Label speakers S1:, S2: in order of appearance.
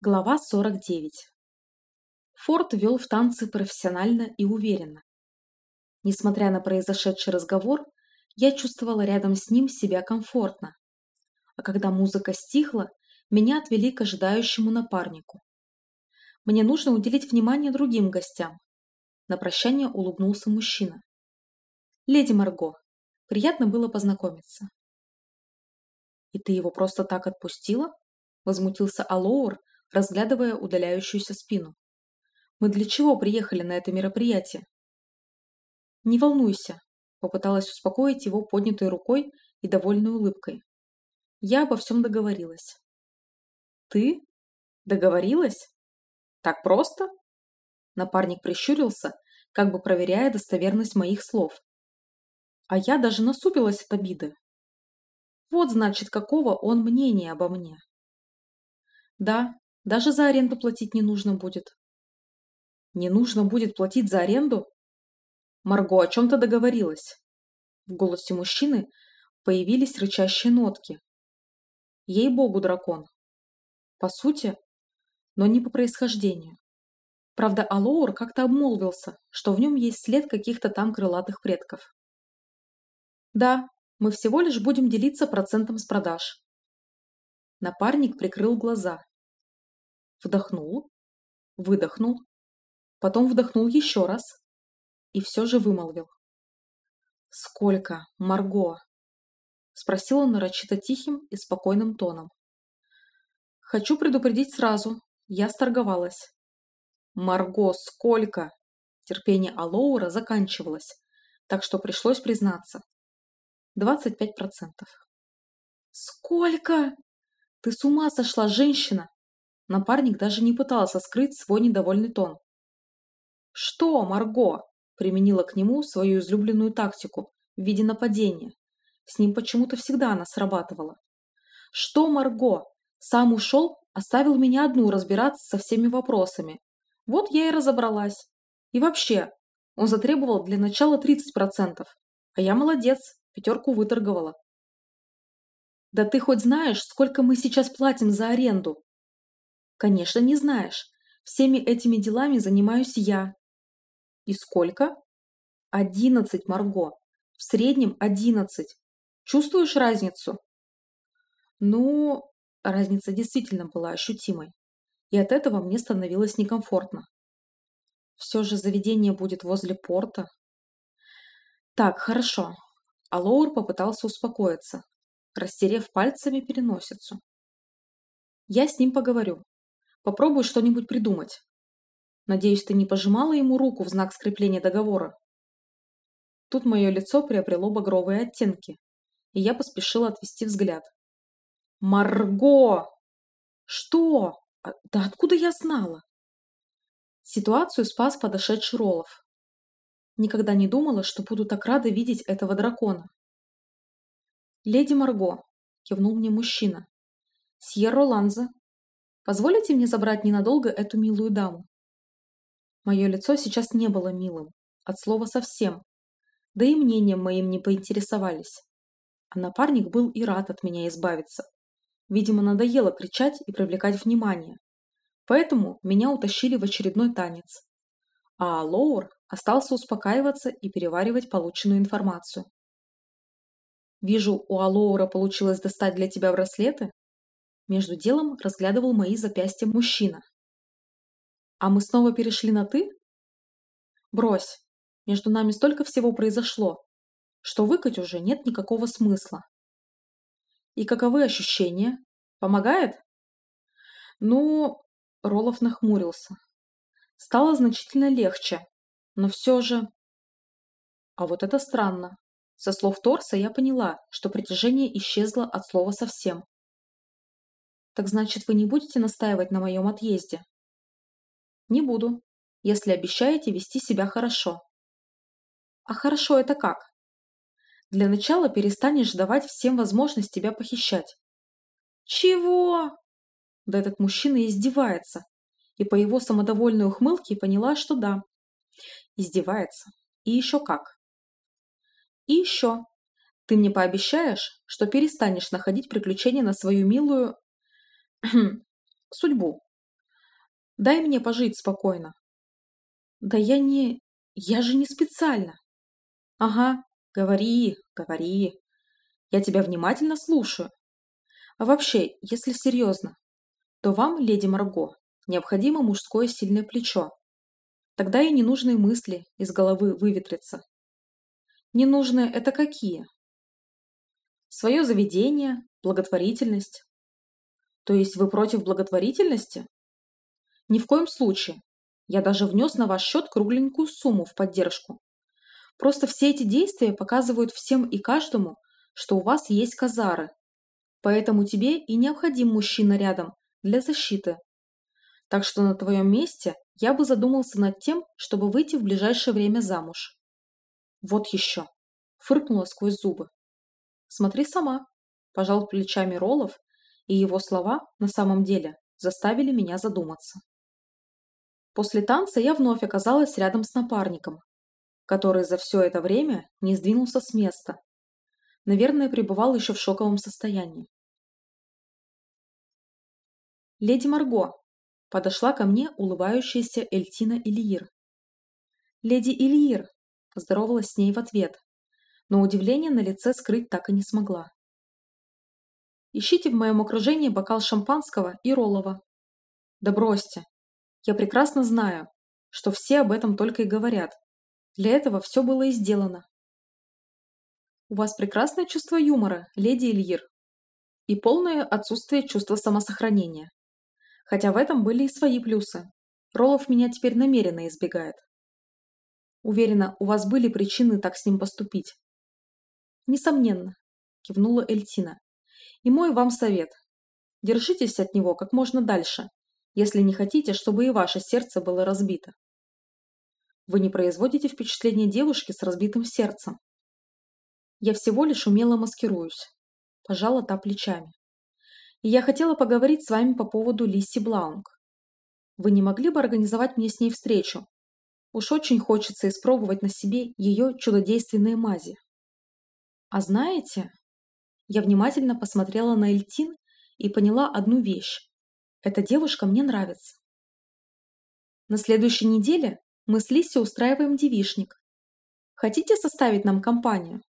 S1: Глава 49. Форд вел в танцы профессионально и уверенно. Несмотря на произошедший разговор, я чувствовала рядом с ним себя комфортно. А когда музыка стихла, меня отвели к ожидающему напарнику. Мне нужно уделить внимание другим гостям. На прощание улыбнулся мужчина. «Леди Марго, приятно было познакомиться». «И ты его просто так отпустила?» Возмутился Алоур, разглядывая удаляющуюся спину. «Мы для чего приехали на это мероприятие?» «Не волнуйся», — попыталась успокоить его поднятой рукой и довольной улыбкой. «Я обо всем договорилась». «Ты? Договорилась? Так просто?» Напарник прищурился, как бы проверяя достоверность моих слов. А я даже насупилась от обиды. Вот, значит, какого он мнения обо мне. Да, даже за аренду платить не нужно будет. Не нужно будет платить за аренду? Марго о чем-то договорилась. В голосе мужчины появились рычащие нотки. Ей-богу, дракон. По сути, но не по происхождению. Правда, Алоур как-то обмолвился, что в нем есть след каких-то там крылатых предков. Да, мы всего лишь будем делиться процентом с продаж. Напарник прикрыл глаза. Вдохнул, выдохнул, потом вдохнул еще раз и все же вымолвил. «Сколько, Марго?» – спросил он нарочито тихим и спокойным тоном. «Хочу предупредить сразу, я сторговалась». «Марго, сколько?» Терпение Алоура заканчивалось, так что пришлось признаться. «25%. «Сколько? Ты с ума сошла, женщина!» Напарник даже не пытался скрыть свой недовольный тон. «Что, Марго?» – применила к нему свою излюбленную тактику в виде нападения. С ним почему-то всегда она срабатывала. «Что, Марго? Сам ушел, оставил меня одну разбираться со всеми вопросами. Вот я и разобралась. И вообще, он затребовал для начала 30%, а я молодец, пятерку выторговала». «Да ты хоть знаешь, сколько мы сейчас платим за аренду?» Конечно, не знаешь. Всеми этими делами занимаюсь я. И сколько? Одиннадцать, Марго. В среднем одиннадцать. Чувствуешь разницу? Ну, разница действительно была ощутимой. И от этого мне становилось некомфортно. Все же заведение будет возле порта. Так, хорошо. Алоур попытался успокоиться, растерев пальцами переносицу. Я с ним поговорю. Попробуй что-нибудь придумать. Надеюсь, ты не пожимала ему руку в знак скрепления договора. Тут мое лицо приобрело багровые оттенки, и я поспешила отвести взгляд. «Марго!» «Что? А, да откуда я знала?» Ситуацию спас подошедший Ролов. Никогда не думала, что буду так рада видеть этого дракона. «Леди Марго», — кивнул мне мужчина, — «Сьерро Ланза, Позволите мне забрать ненадолго эту милую даму?» Мое лицо сейчас не было милым, от слова совсем, да и мнением моим не поинтересовались. А напарник был и рад от меня избавиться. Видимо, надоело кричать и привлекать внимание. Поэтому меня утащили в очередной танец. А Лоур остался успокаиваться и переваривать полученную информацию. «Вижу, у Алоура получилось достать для тебя браслеты?» Между делом разглядывал мои запястья мужчина. «А мы снова перешли на «ты»?» «Брось, между нами столько всего произошло, что выкать уже нет никакого смысла». «И каковы ощущения? Помогает?» «Ну...» — Ролов нахмурился. «Стало значительно легче, но все же...» А вот это странно. Со слов Торса я поняла, что притяжение исчезло от слова совсем. Так значит, вы не будете настаивать на моем отъезде? Не буду, если обещаете вести себя хорошо. А хорошо это как? Для начала перестанешь давать всем возможность тебя похищать. Чего? Да этот мужчина издевается. И по его самодовольной ухмылке поняла, что да. Издевается. И еще как. И еще. Ты мне пообещаешь, что перестанешь находить приключения на свою милую судьбу. Дай мне пожить спокойно. Да я не... Я же не специально. Ага, говори, говори. Я тебя внимательно слушаю. А вообще, если серьезно, то вам, леди Марго, необходимо мужское сильное плечо. Тогда и ненужные мысли из головы выветрятся. Ненужные – это какие? Свое заведение, благотворительность. То есть вы против благотворительности? Ни в коем случае. Я даже внес на ваш счет кругленькую сумму в поддержку. Просто все эти действия показывают всем и каждому, что у вас есть казары. Поэтому тебе и необходим мужчина рядом для защиты. Так что на твоем месте я бы задумался над тем, чтобы выйти в ближайшее время замуж. Вот еще. Фыркнула сквозь зубы. Смотри сама. Пожал плечами Ролов, и его слова на самом деле заставили меня задуматься. После танца я вновь оказалась рядом с напарником, который за все это время не сдвинулся с места. Наверное, пребывал еще в шоковом состоянии. «Леди Марго!» – подошла ко мне улыбающаяся Эльтина Ильир. «Леди Ильир!» – поздоровалась с ней в ответ, но удивление на лице скрыть так и не смогла. «Ищите в моем окружении бокал шампанского и роллова». «Да бросьте! Я прекрасно знаю, что все об этом только и говорят. Для этого все было и сделано». «У вас прекрасное чувство юмора, леди Ильир, и полное отсутствие чувства самосохранения. Хотя в этом были и свои плюсы. Роллов меня теперь намеренно избегает. Уверена, у вас были причины так с ним поступить. Несомненно, кивнула Эльтина. И мой вам совет. Держитесь от него как можно дальше, если не хотите, чтобы и ваше сердце было разбито. Вы не производите впечатление девушки с разбитым сердцем. Я всего лишь умело маскируюсь. Пожала та плечами и я хотела поговорить с вами по поводу Лисси Блаунг. Вы не могли бы организовать мне с ней встречу? Уж очень хочется испробовать на себе ее чудодейственные мази. А знаете, я внимательно посмотрела на Эльтин и поняла одну вещь. Эта девушка мне нравится. На следующей неделе мы с Лисси устраиваем девишник. Хотите составить нам компанию?